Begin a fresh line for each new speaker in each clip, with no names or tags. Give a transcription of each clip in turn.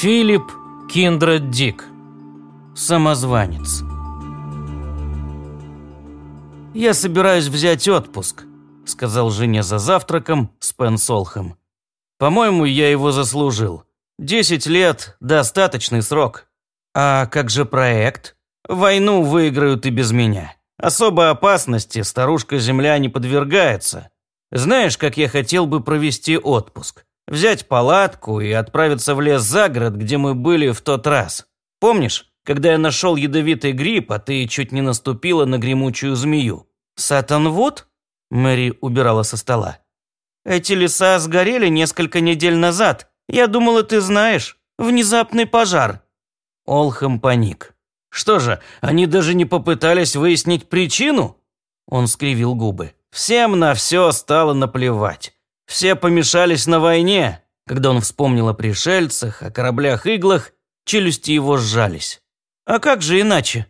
Филипп Киндред Дик. Самозванец. «Я собираюсь взять отпуск», – сказал жене за завтраком Спен Солхам. «По-моему, я его заслужил. Десять лет – достаточный срок. А как же проект? Войну выиграют и без меня. Особой опасности старушка-земля не подвергается. Знаешь, как я хотел бы провести отпуск? Взять палатку и отправиться в лес за город, где мы были в тот раз. Помнишь, когда я нашел ядовитый гриб, а ты чуть не наступила на гремучую змею? Сатанвуд? Мэри убирала со стола. Эти леса сгорели несколько недель назад. Я думала, ты знаешь. Внезапный пожар. Олхэм паник. Что же, они даже не попытались выяснить причину? Он скривил губы. Всем на все стало наплевать. Все помешались на войне. Когда он вспомнил о пришельцах, о кораблях-иглах, челюсти его сжались. «А как же иначе?»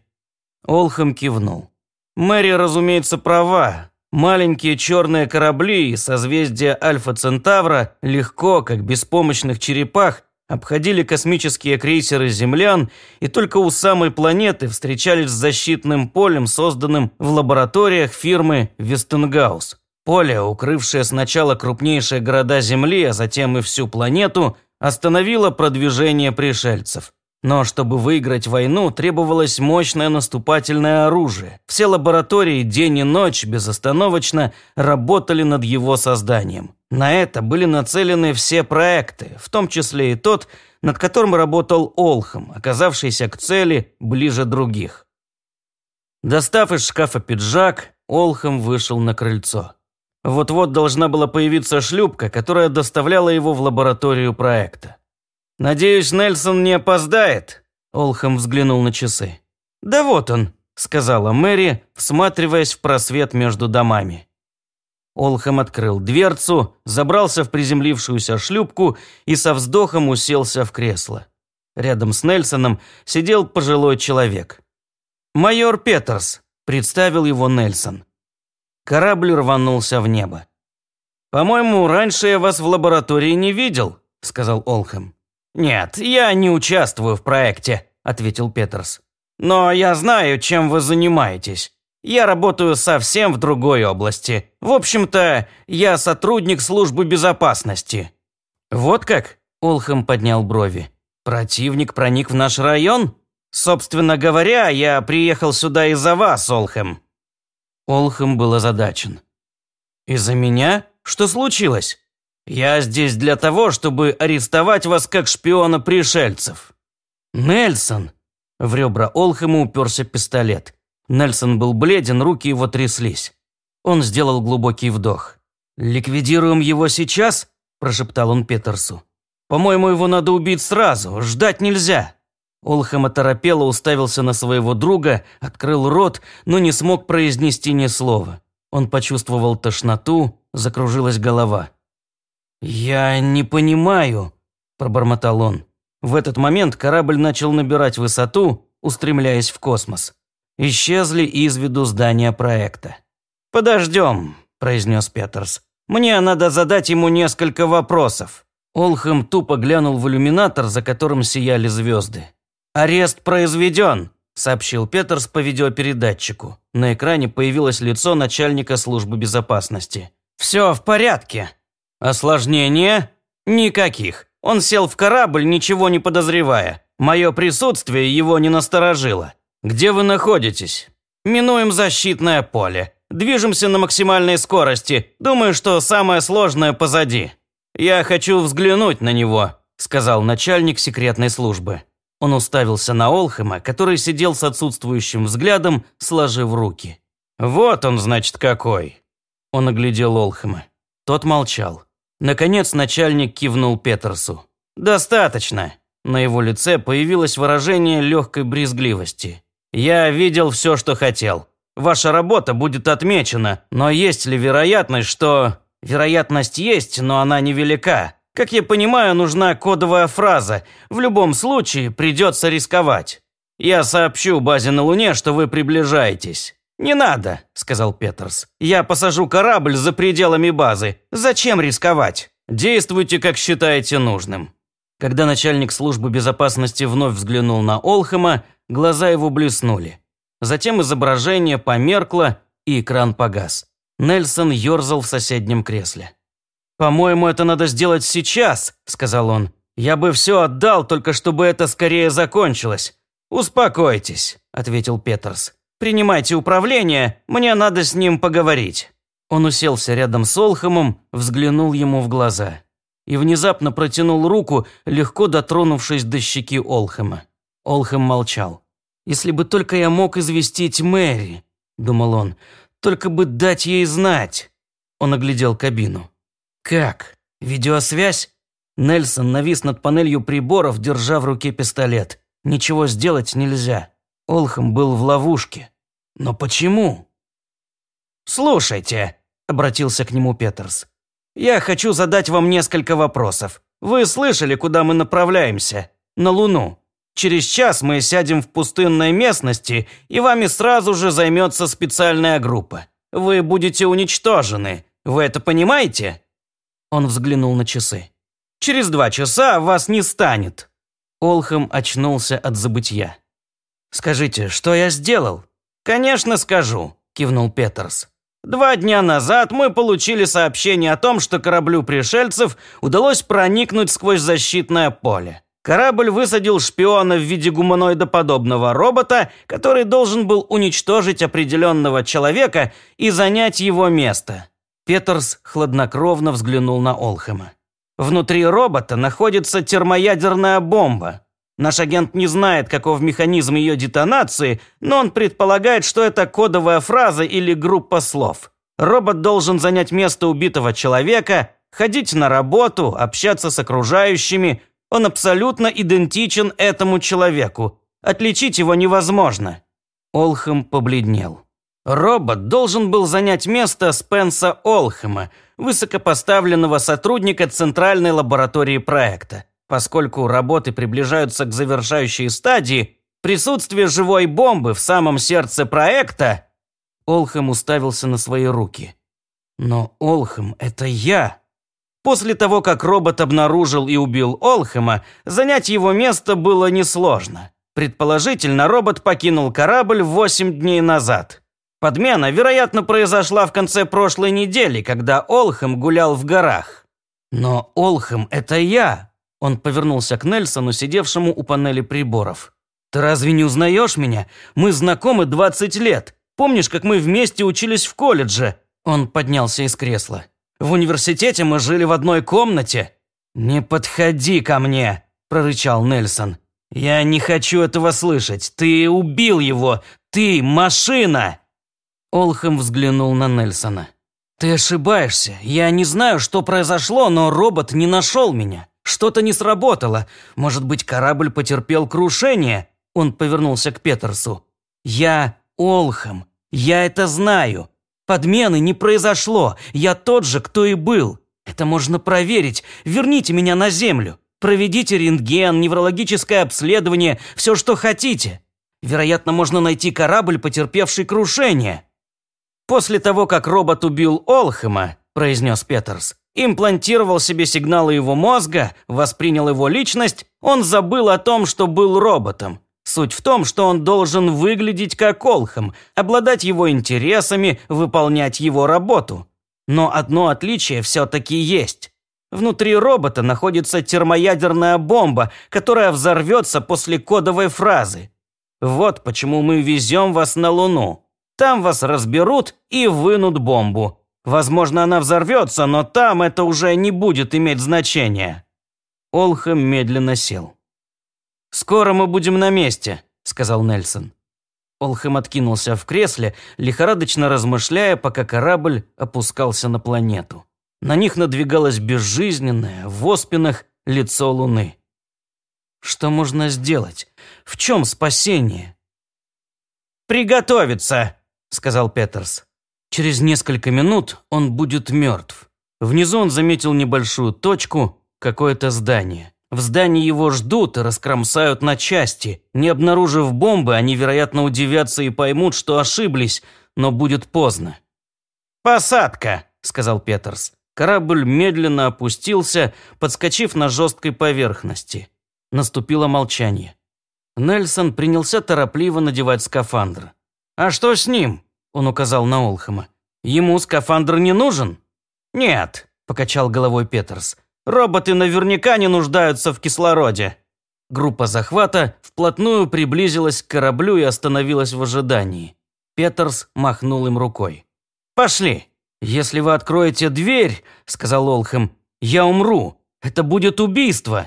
Олхам кивнул. Мэри, разумеется, права. Маленькие черные корабли из созвездия Альфа-Центавра легко, как беспомощных черепах, обходили космические крейсеры землян и только у самой планеты встречались с защитным полем, созданным в лабораториях фирмы Вестенгаус. Поле, укрывшее сначала крупнейшие города Земли, а затем и всю планету, остановило продвижение пришельцев. Но чтобы выиграть войну, требовалось мощное наступательное оружие. Все лаборатории день и ночь безостановочно работали над его созданием. На это были нацелены все проекты, в том числе и тот, над которым работал Олхам, оказавшийся к цели ближе других. Достав из шкафа пиджак, Олхам вышел на крыльцо. Вот-вот должна была появиться шлюпка, которая доставляла его в лабораторию проекта. «Надеюсь, Нельсон не опоздает?» Олхэм взглянул на часы. «Да вот он», – сказала Мэри, всматриваясь в просвет между домами. Олхэм открыл дверцу, забрался в приземлившуюся шлюпку и со вздохом уселся в кресло. Рядом с Нельсоном сидел пожилой человек. «Майор Петерс», – представил его Нельсон. Корабль рванулся в небо. «По-моему, раньше я вас в лаборатории не видел», – сказал Олхэм. «Нет, я не участвую в проекте», – ответил Петерс. «Но я знаю, чем вы занимаетесь. Я работаю совсем в другой области. В общем-то, я сотрудник службы безопасности». «Вот как?» – Олхэм поднял брови. «Противник проник в наш район? Собственно говоря, я приехал сюда из-за вас, Олхэм». Олхэм был озадачен. «Из-за меня? Что случилось?» Я здесь для того, чтобы арестовать вас как шпиона пришельцев». «Нельсон!» В ребра Олхэма уперся пистолет. Нельсон был бледен, руки его тряслись. Он сделал глубокий вдох. «Ликвидируем его сейчас?» – прошептал он Петерсу. «По-моему, его надо убить сразу, ждать нельзя». Олхэм оторопело уставился на своего друга, открыл рот, но не смог произнести ни слова. Он почувствовал тошноту, закружилась голова. «Я не понимаю», – пробормотал он. В этот момент корабль начал набирать высоту, устремляясь в космос. Исчезли из виду здания проекта. «Подождем», – произнес Петерс. «Мне надо задать ему несколько вопросов». Олхэм тупо глянул в иллюминатор, за которым сияли звезды. «Арест произведен», – сообщил Петерс по видеопередатчику. На экране появилось лицо начальника службы безопасности. «Все в порядке», Осложнения? Никаких. Он сел в корабль, ничего не подозревая. Мое присутствие его не насторожило. Где вы находитесь? Минуем защитное поле. Движемся на максимальной скорости. Думаю, что самое сложное позади. Я хочу взглянуть на него, сказал начальник секретной службы. Он уставился на Олхэма, который сидел с отсутствующим взглядом, сложив руки. «Вот он, значит, какой!» Он оглядел Олхэма. Тот молчал. Наконец начальник кивнул Петерсу. «Достаточно». На его лице появилось выражение легкой брезгливости. «Я видел все, что хотел. Ваша работа будет отмечена, но есть ли вероятность, что...» «Вероятность есть, но она невелика. Как я понимаю, нужна кодовая фраза. В любом случае придется рисковать. Я сообщу базе на Луне, что вы приближаетесь. «Не надо», – сказал Петерс. «Я посажу корабль за пределами базы. Зачем рисковать? Действуйте, как считаете нужным». Когда начальник службы безопасности вновь взглянул на Олхэма, глаза его блеснули. Затем изображение померкло, и экран погас. Нельсон ерзал в соседнем кресле. «По-моему, это надо сделать сейчас», – сказал он. «Я бы все отдал, только чтобы это скорее закончилось». «Успокойтесь», – ответил Петерс. «Принимайте управление, мне надо с ним поговорить». Он уселся рядом с Олхэмом, взглянул ему в глаза. И внезапно протянул руку, легко дотронувшись до щеки Олхэма. Олхэм молчал. «Если бы только я мог известить Мэри», – думал он, – «только бы дать ей знать». Он оглядел кабину. «Как? Видеосвязь?» Нельсон навис над панелью приборов, держа в руке пистолет. Ничего сделать нельзя. Олхэм был в ловушке. Но почему? «Слушайте», – обратился к нему Петерс. «Я хочу задать вам несколько вопросов. Вы слышали, куда мы направляемся? На Луну. Через час мы сядем в пустынной местности, и вами сразу же займется специальная группа. Вы будете уничтожены. Вы это понимаете?» Он взглянул на часы. «Через два часа вас не станет». Олхэм очнулся от забытья. «Скажите, что я сделал?» «Конечно скажу», – кивнул Петерс. «Два дня назад мы получили сообщение о том, что кораблю пришельцев удалось проникнуть сквозь защитное поле. Корабль высадил шпиона в виде гуманоидоподобного робота, который должен был уничтожить определенного человека и занять его место. Петерс хладнокровно взглянул на Олхэма. Внутри робота находится термоядерная бомба. Наш агент не знает, каков механизм ее детонации, но он предполагает, что это кодовая фраза или группа слов. Робот должен занять место убитого человека, ходить на работу, общаться с окружающими, он абсолютно идентичен этому человеку. Отличить его невозможно». Олхэм побледнел. Робот должен был занять место Спенса Олхэма, высокопоставленного сотрудника Центральной лаборатории проекта. Поскольку работы приближаются к завершающей стадии, присутствие живой бомбы в самом сердце проекта... Олхэм уставился на свои руки. «Но Олхэм – это я!» После того, как робот обнаружил и убил Олхэма, занять его место было несложно. Предположительно, робот покинул корабль 8 дней назад. Подмена, вероятно, произошла в конце прошлой недели, когда Олхэм гулял в горах. Но Олхэм – это я. Он повернулся к Нельсону, сидевшему у панели приборов. «Ты разве не узнаешь меня? Мы знакомы 20 лет. Помнишь, как мы вместе учились в колледже?» Он поднялся из кресла. В университете мы жили в одной комнате». «Не подходи ко мне», – прорычал Нельсон. «Я не хочу этого слышать. Ты убил его. Ты машина!» Олхэм взглянул на Нельсона. «Ты ошибаешься. Я не знаю, что произошло, но робот не нашел меня. Что-то не сработало. Может быть, корабль потерпел крушение?» Он повернулся к Петерсу. «Я Олхэм. Я это знаю. Подмены не произошло. Я тот же, кто и был. Это можно проверить. Верните меня на землю. Проведите рентген, неврологическое обследование, все, что хотите. Вероятно, можно найти корабль, потерпевший крушение. После того, как робот убил Олхэма, произнес Петерс, имплантировал себе сигналы его мозга, воспринял его личность, он забыл о том, что был роботом. Суть в том, что он должен выглядеть как Олхэм, обладать его интересами, выполнять его работу. Но одно отличие все-таки есть. Внутри робота находится термоядерная бомба, которая взорвется после кодовой фразы. Вот почему мы везем вас на Луну. Там вас разберут и вынут бомбу. Возможно, она взорвется, но там это уже не будет иметь значения. Олхэм медленно сел. «Скоро мы будем на месте», – сказал Нельсон. Олхэм откинулся в кресле, лихорадочно размышляя, пока корабль опускался на планету. На них надвигалось безжизненное, в оспинах, лицо Луны. Что можно сделать? В чем спасение? «Приготовиться», – сказал Петерс. Через несколько минут он будет мертв. Внизу он заметил небольшую точку, какое-то здание. В здании его ждут и раскромсают на части. Не обнаружив бомбы, они, вероятно, удивятся и поймут, что ошиблись, но будет поздно. «Посадка», – сказал Петерс. Корабль медленно опустился, подскочив на жесткой поверхности. Наступило молчание. Нельсон принялся торопливо надевать скафандр. «А что с ним?» – он указал на Олхама. «Ему скафандр не нужен?» «Нет», – покачал головой Петерс. «Роботы наверняка не нуждаются в кислороде». Группа захвата вплотную приблизилась к кораблю и остановилась в ожидании. Петерс махнул им рукой. «Пошли! Если вы откроете дверь, — сказал Олхэм, — я умру. Это будет убийство!»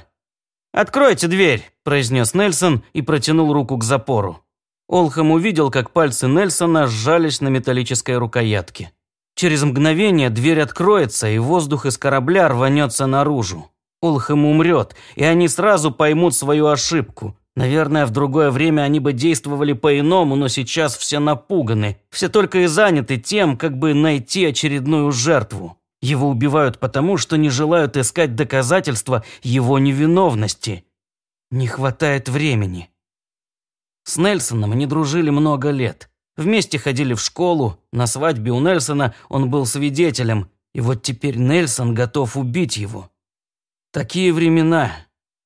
«Откройте дверь!» – произнес Нельсон и протянул руку к запору. Олхэм увидел, как пальцы Нельсона сжались на металлической рукоятке. Через мгновение дверь откроется, и воздух из корабля рванется наружу. Олхэм умрет, и они сразу поймут свою ошибку. Наверное, в другое время они бы действовали по-иному, но сейчас все напуганы. Все только и заняты тем, как бы найти очередную жертву. Его убивают потому, что не желают искать доказательства его невиновности. Не хватает времени. С Нельсоном они дружили много лет. Вместе ходили в школу, на свадьбе у Нельсона он был свидетелем, и вот теперь Нельсон готов убить его. Такие времена.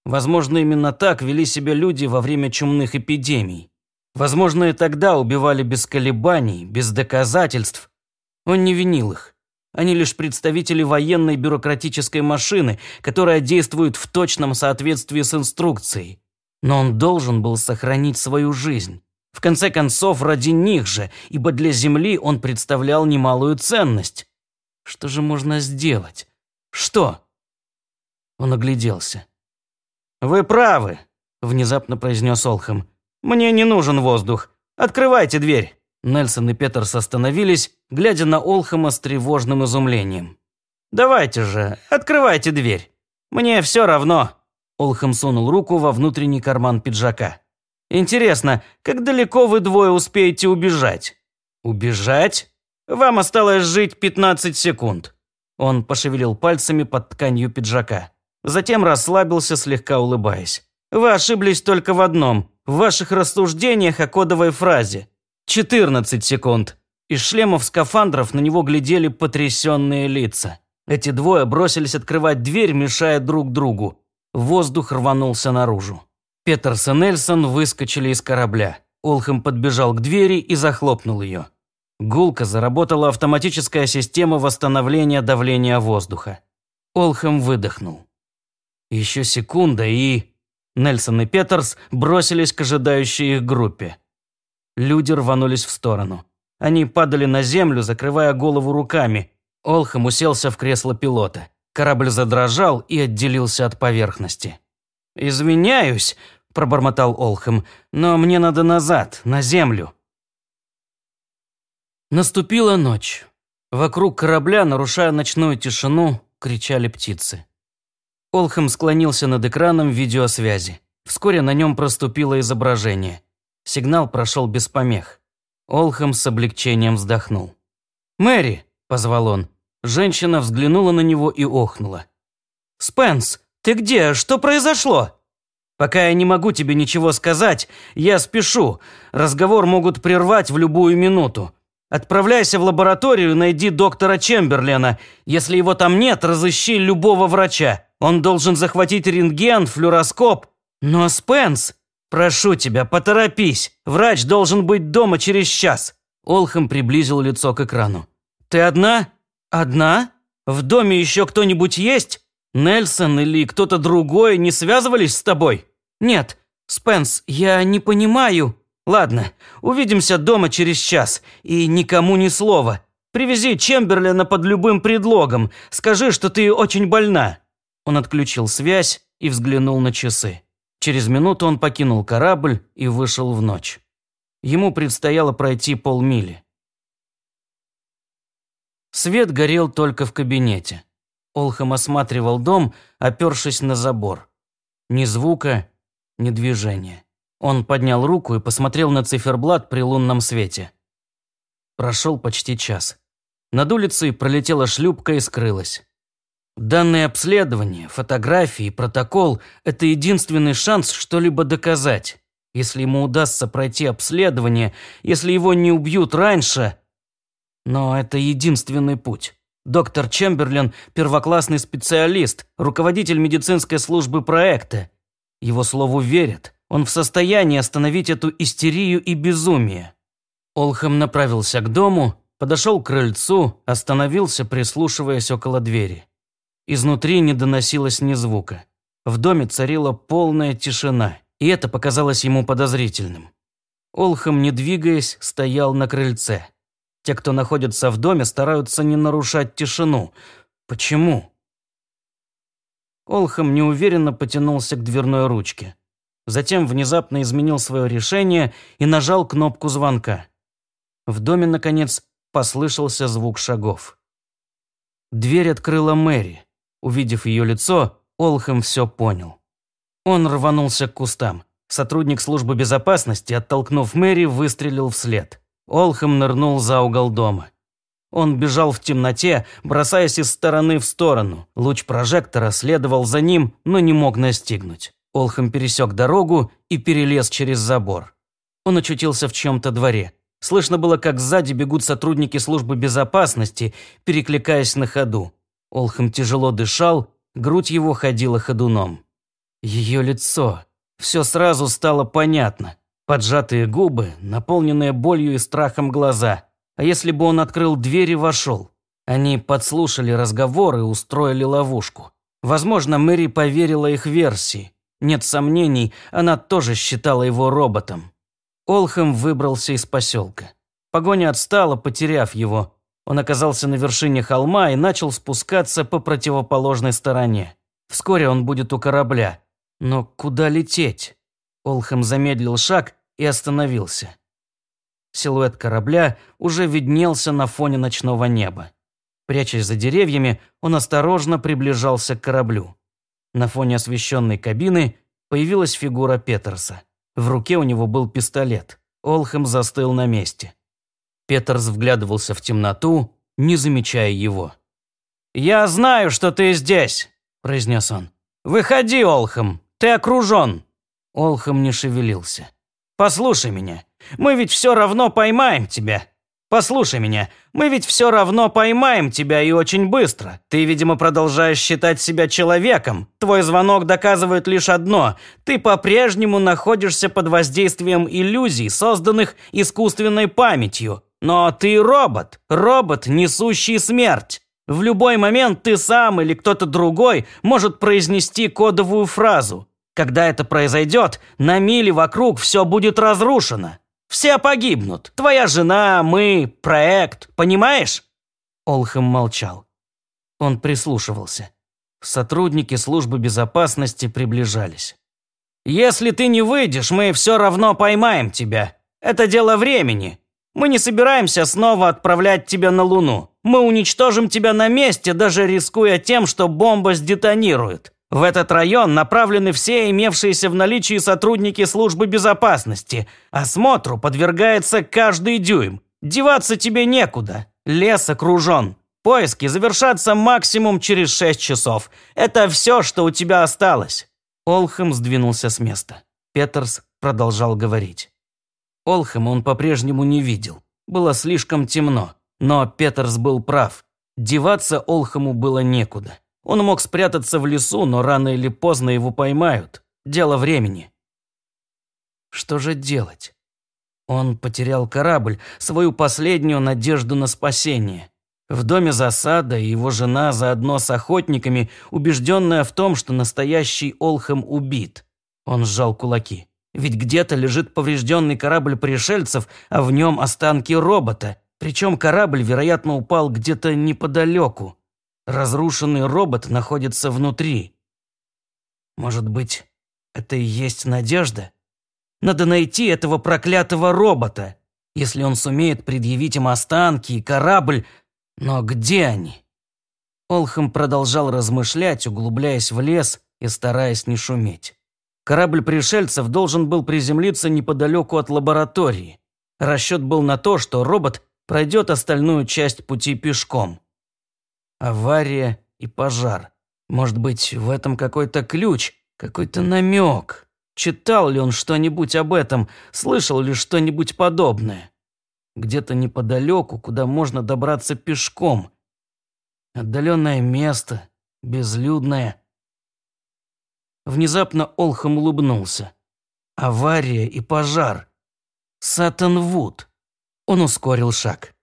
Возможно, именно так вели себя люди во время чумных эпидемий. Возможно, и тогда убивали без колебаний, без доказательств. Он не винил их. Они лишь представители военной бюрократической машины, которая действует в точном соответствии с инструкцией. Но он должен был сохранить свою жизнь. В конце концов, ради них же, ибо для Земли он представлял немалую ценность. Что же можно сделать? Что? Он огляделся. «Вы правы», – внезапно произнес Олхэм. «Мне не нужен воздух. Открывайте дверь». Нельсон и Петерс остановились, глядя на Олхэма с тревожным изумлением. «Давайте же, открывайте дверь. Мне все равно». Олхэм сунул руку во внутренний карман пиджака. «Интересно, как далеко вы двое успеете убежать?» «Убежать? Вам осталось жить 15 секунд». Он пошевелил пальцами под тканью пиджака. Затем расслабился, слегка улыбаясь. «Вы ошиблись только в одном. В ваших рассуждениях о кодовой фразе. 14 секунд». Из шлемов скафандров на него глядели потрясенные лица. Эти двое бросились открывать дверь, мешая друг другу. Воздух рванулся наружу. Петерс и Нельсон выскочили из корабля. Олхэм подбежал к двери и захлопнул ее. Гулко заработала автоматическая система восстановления давления воздуха. Олхэм выдохнул. Еще секунда, и... Нельсон и Петерс бросились к ожидающей их группе. Люди рванулись в сторону. Они падали на землю, закрывая голову руками. Олхэм уселся в кресло пилота. Корабль задрожал и отделился от поверхности. «Извиняюсь», – пробормотал Олхэм, – «но мне надо назад, на землю». Наступила ночь. Вокруг корабля, нарушая ночную тишину, кричали птицы. Олхэм склонился над экраном видеосвязи. Вскоре на нем проступило изображение. Сигнал прошел без помех. Олхэм с облегчением вздохнул. «Мэри!» – позвал он. Женщина взглянула на него и охнула. «Спенс, ты где? Что произошло?» «Пока я не могу тебе ничего сказать, я спешу. Разговор могут прервать в любую минуту. Отправляйся в лабораторию найди доктора Чемберлена. Если его там нет, разыщи любого врача. Он должен захватить рентген, флюороскоп. Но, Спенс, прошу тебя, поторопись. Врач должен быть дома через час». Олхэм приблизил лицо к экрану. «Ты одна? Одна? В доме еще кто-нибудь есть? Нельсон или кто-то другой не связывались с тобой?» «Нет, Спенс, я не понимаю». «Ладно, увидимся дома через час, и никому ни слова. Привези Чемберлина под любым предлогом. Скажи, что ты очень больна». Он отключил связь и взглянул на часы. Через минуту он покинул корабль и вышел в ночь. Ему предстояло пройти полмили. Свет горел только в кабинете. Олхам осматривал дом, опершись на забор. Ни звука, ни движения. Он поднял руку и посмотрел на циферблат при лунном свете. Прошел почти час. Над улицей пролетела шлюпка и скрылась. Данные обследования, фотографии, протокол – это единственный шанс что-либо доказать. Если ему удастся пройти обследование, если его не убьют раньше… Но это единственный путь. Доктор Чемберлин – первоклассный специалист, руководитель медицинской службы проекта. Его слову верят. Он в состоянии остановить эту истерию и безумие. Олхэм направился к дому, подошел к крыльцу, остановился, прислушиваясь около двери. Изнутри не доносилось ни звука. В доме царила полная тишина, и это показалось ему подозрительным. Олхэм, не двигаясь, стоял на крыльце. Те, кто находится в доме, стараются не нарушать тишину. Почему? Олхэм неуверенно потянулся к дверной ручке. Затем внезапно изменил свое решение и нажал кнопку звонка. В доме, наконец, послышался звук шагов. Дверь открыла Мэри. Увидев ее лицо, Олхэм все понял. Он рванулся к кустам. Сотрудник службы безопасности, оттолкнув Мэри, выстрелил вслед. Олхэм нырнул за угол дома. Он бежал в темноте, бросаясь из стороны в сторону. Луч прожектора следовал за ним, но не мог настигнуть. Олхэм пересек дорогу и перелез через забор. Он очутился в чем-то дворе. Слышно было, как сзади бегут сотрудники службы безопасности, перекликаясь на ходу. Олхэм тяжело дышал, грудь его ходила ходуном. Ее лицо. Все сразу стало понятно. Поджатые губы, наполненные болью и страхом глаза. А если бы он открыл дверь и вошел? Они подслушали разговор и устроили ловушку. Возможно, Мэри поверила их версии. Нет сомнений, она тоже считала его роботом. Олхэм выбрался из поселка. Погоня отстала, потеряв его. Он оказался на вершине холма и начал спускаться по противоположной стороне. Вскоре он будет у корабля. Но куда лететь? Олхэм замедлил шаг и остановился. Силуэт корабля уже виднелся на фоне ночного неба. Прячась за деревьями, он осторожно приближался к кораблю. На фоне освещенной кабины появилась фигура Петерса. В руке у него был пистолет. Олхэм застыл на месте. Петерс вглядывался в темноту, не замечая его. «Я знаю, что ты здесь», – произнес он. «Выходи, Олхэм, ты окружен». Олхэм не шевелился. Послушай меня. Мы ведь все равно поймаем тебя. Послушай меня. Мы ведь все равно поймаем тебя и очень быстро. Ты, видимо, продолжаешь считать себя человеком. Твой звонок доказывает лишь одно. Ты по-прежнему находишься под воздействием иллюзий, созданных искусственной памятью. Но ты робот. Робот, несущий смерть. В любой момент ты сам или кто-то другой может произнести кодовую фразу. Когда это произойдет, на мили вокруг все будет разрушено. Все погибнут. Твоя жена, мы, проект. Понимаешь?» Олхэм молчал. Он прислушивался. Сотрудники службы безопасности приближались. «Если ты не выйдешь, мы все равно поймаем тебя. Это дело времени. Мы не собираемся снова отправлять тебя на Луну. Мы уничтожим тебя на месте, даже рискуя тем, что бомба сдетонирует. В этот район направлены все имевшиеся в наличии сотрудники службы безопасности. Осмотру подвергается каждый дюйм. Деваться тебе некуда. Лес окружен. Поиски завершатся максимум через шесть часов. Это все, что у тебя осталось». Олхэм сдвинулся с места. Петерс продолжал говорить. Олхэм он по-прежнему не видел. Было слишком темно. Но Петерс был прав. Деваться Олхэму было некуда. Он мог спрятаться в лесу, но рано или поздно его поймают. Дело времени. Что же делать? Он потерял корабль, свою последнюю надежду на спасение. В доме засада, его жена заодно с охотниками, убежденная в том, что настоящий Олхэм убит. Он сжал кулаки. Ведь где-то лежит поврежденный корабль пришельцев, а в нем останки робота. Причем корабль, вероятно, упал где-то неподалеку. Разрушенный робот находится внутри. Может быть, это и есть надежда? Надо найти этого проклятого робота, если он сумеет предъявить им останки и корабль. Но где они? Олхэм продолжал размышлять, углубляясь в лес и стараясь не шуметь. Корабль пришельцев должен был приземлиться неподалеку от лаборатории. Расчет был на то, что робот пройдет остальную часть пути пешком. Авария и пожар. Может быть, в этом какой-то ключ, какой-то намек. Читал ли он что-нибудь об этом, слышал ли что-нибудь подобное? Где-то неподалеку, куда можно добраться пешком. Отдаленное место, безлюдное. Внезапно Олхам улыбнулся. Авария и пожар. Вуд. Он ускорил шаг.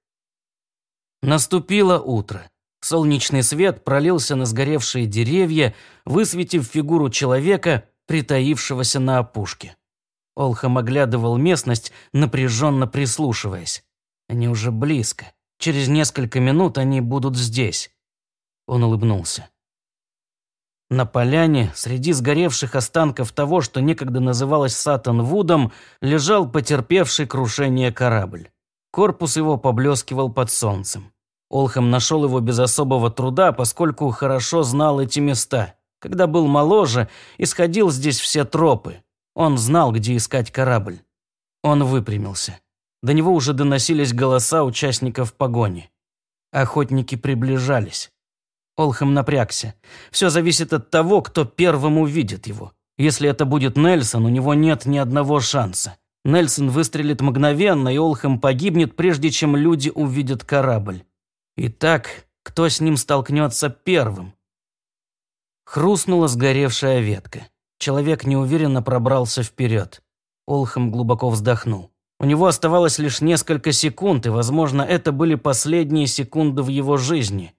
Наступило утро. Солнечный свет пролился на сгоревшие деревья, высветив фигуру человека, притаившегося на опушке. Олхам оглядывал местность, напряженно прислушиваясь. Они уже близко. Через несколько минут они будут здесь. Он улыбнулся. На поляне, среди сгоревших останков того, что некогда называлось Сатан-Вудом, лежал потерпевший крушение корабль. Корпус его поблескивал под солнцем. Олхам нашел его без особого труда, поскольку хорошо знал эти места. Когда был моложе, исходил здесь все тропы. Он знал, где искать корабль. Он выпрямился. До него уже доносились голоса участников погони. Охотники приближались. Олхам напрягся. Все зависит от того, кто первым увидит его. Если это будет Нельсон, у него нет ни одного шанса. Нельсон выстрелит мгновенно, и Олхам погибнет, прежде чем люди увидят корабль. Итак, кто с ним столкнется первым? Хрустнула сгоревшая ветка. Человек неуверенно пробрался вперед. Олхам глубоко вздохнул. У него оставалось лишь несколько секунд, и, возможно, это были последние секунды в его жизни.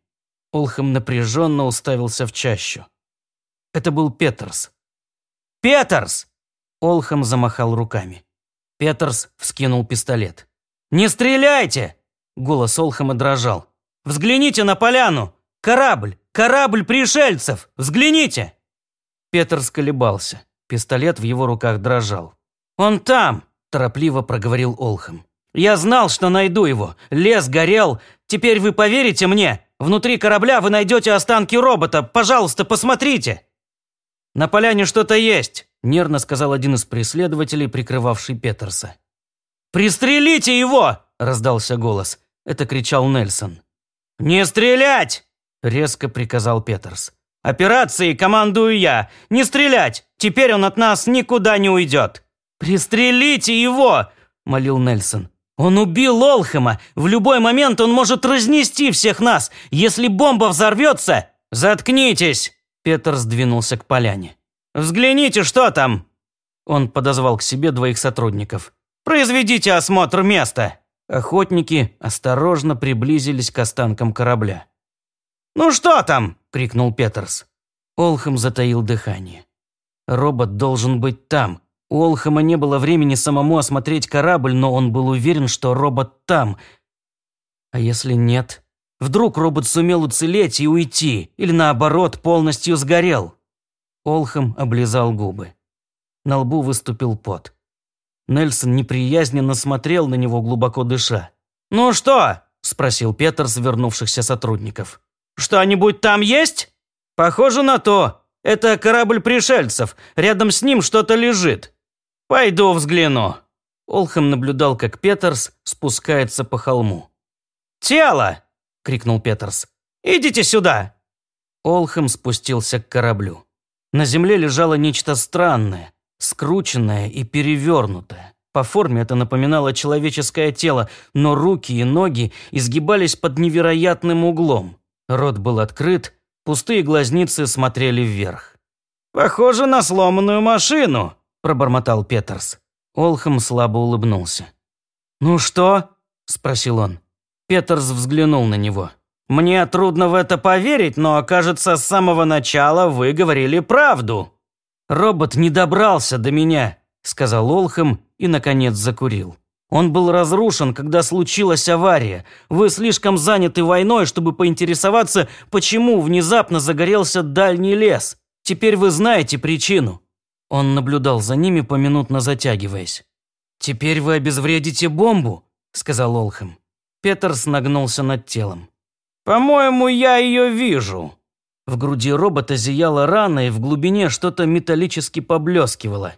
Олхам напряженно уставился в чащу. Это был Петерс. «Петерс!» Олхам замахал руками. Петерс вскинул пистолет. «Не стреляйте!» Голос Олхама дрожал. «Взгляните на поляну! Корабль! Корабль пришельцев! Взгляните!» Петр сколебался. Пистолет в его руках дрожал. «Он там!» – торопливо проговорил Олхам. «Я знал, что найду его. Лес горел. Теперь вы поверите мне? Внутри корабля вы найдете останки робота. Пожалуйста, посмотрите!» «На поляне что-то есть», – нервно сказал один из преследователей, прикрывавший Петерса. «Пристрелите его!» – раздался голос. Это кричал Нельсон. «Не стрелять!» – резко приказал Петерс. Операцией командую я. Не стрелять! Теперь он от нас никуда не уйдет!» «Пристрелите его!» – молил Нельсон. «Он убил Олхема! В любой момент он может разнести всех нас! Если бомба взорвется...» «Заткнитесь!» – Петр сдвинулся к поляне. «Взгляните, что там!» Он подозвал к себе двоих сотрудников. «Произведите осмотр места!» Охотники осторожно приблизились к останкам корабля. «Ну что там?» – крикнул Петерс. Олхам затаил дыхание. Робот должен быть там. У Олхама не было времени самому осмотреть корабль, но он был уверен, что робот там. А если нет? Вдруг робот сумел уцелеть и уйти, или наоборот, полностью сгорел? Олхам облизал губы. На лбу выступил пот. Нельсон неприязненно смотрел на него, глубоко дыша. «Ну что?» – спросил Петер вернувшихся сотрудников. «Что-нибудь там есть?» «Похоже на то. Это корабль пришельцев. Рядом с ним что-то лежит. Пойду взгляну». Олхам наблюдал, как Петерс спускается по холму. «Тело!» – крикнул Петерс. «Идите сюда!» Олхам спустился к кораблю. На земле лежало нечто странное, скрученное и перевернутое. По форме это напоминало человеческое тело, но руки и ноги изгибались под невероятным углом. Рот был открыт, пустые глазницы смотрели вверх. «Похоже на сломанную машину», – пробормотал Петерс. Олхам слабо улыбнулся. «Ну что?» – спросил он. Петерс взглянул на него. «Мне трудно в это поверить, но, кажется, с самого начала вы говорили правду». «Робот не добрался до меня», – сказал Олхам и, наконец, закурил. Он был разрушен, когда случилась авария. Вы слишком заняты войной, чтобы поинтересоваться, почему внезапно загорелся дальний лес. Теперь вы знаете причину». Он наблюдал за ними, поминутно затягиваясь. «Теперь вы обезвредите бомбу», – сказал Олхэм. Петерс нагнулся над телом. «По-моему, я ее вижу». В груди робота зияла рана, и в глубине что-то металлически поблескивало.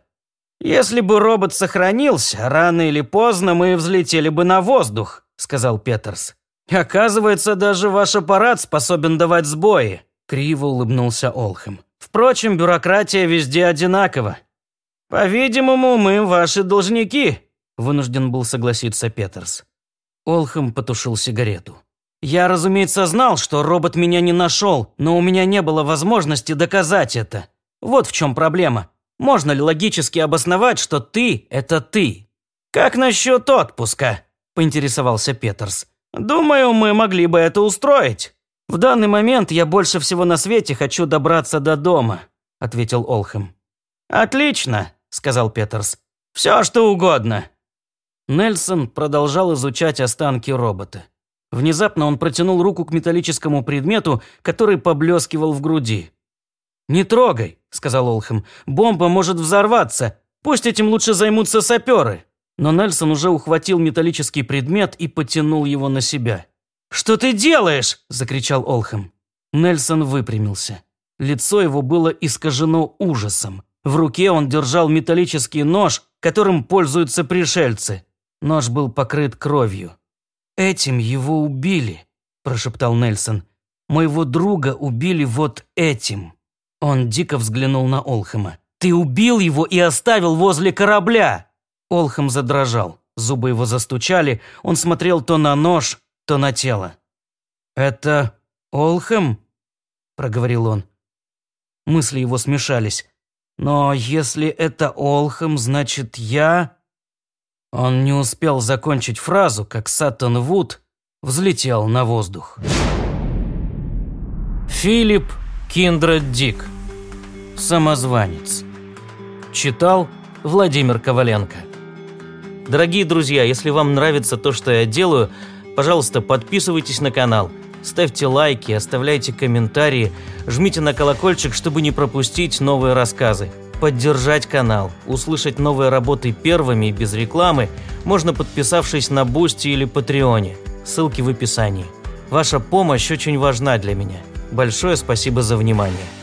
«Если бы робот сохранился, рано или поздно мы взлетели бы на воздух», – сказал Петерс. «Оказывается, даже ваш аппарат способен давать сбои», – криво улыбнулся Олхэм. «Впрочем, бюрократия везде одинакова». «По-видимому, мы ваши должники», – вынужден был согласиться Петерс. Олхэм потушил сигарету. Я, разумеется, знал, что робот меня не нашел, но у меня не было возможности доказать это. Вот в чем проблема. Можно ли логически обосновать, что ты – это ты? Как насчет отпуска? Поинтересовался Петерс. Думаю, мы могли бы это устроить. В данный момент я больше всего на свете хочу добраться до дома, ответил Олхэм. Отлично, сказал Петерс. Все, что угодно. Нельсон продолжал изучать останки робота. Внезапно он протянул руку к металлическому предмету, который поблескивал в груди. «Не трогай», – сказал Олхэм. «Бомба может взорваться. Пусть этим лучше займутся саперы». Но Нельсон уже ухватил металлический предмет и потянул его на себя. «Что ты делаешь?» – закричал Олхэм. Нельсон выпрямился. Лицо его было искажено ужасом. В руке он держал металлический нож, которым пользуются пришельцы. Нож был покрыт кровью. «Этим его убили», – прошептал Нельсон. «Моего друга убили вот этим». Он дико взглянул на Олхэма. «Ты убил его и оставил возле корабля!» Олхэм задрожал. Зубы его застучали. Он смотрел то на нож, то на тело. «Это Олхэм?» – проговорил он. Мысли его смешались. «Но если это Олхэм, значит я...» Он не успел закончить фразу, как Саттон Вуд взлетел на воздух. Филипп Киндред Дик. Самозванец. Читал Владимир Коваленко. Дорогие друзья, если вам нравится то, что я делаю, пожалуйста, подписывайтесь на канал, ставьте лайки, оставляйте комментарии, жмите на колокольчик, чтобы не пропустить новые рассказы. Поддержать канал, услышать новые работы первыми и без рекламы можно подписавшись на Boosty или Patreon е. Ссылки в описании. Ваша помощь очень важна для меня. Большое спасибо за внимание.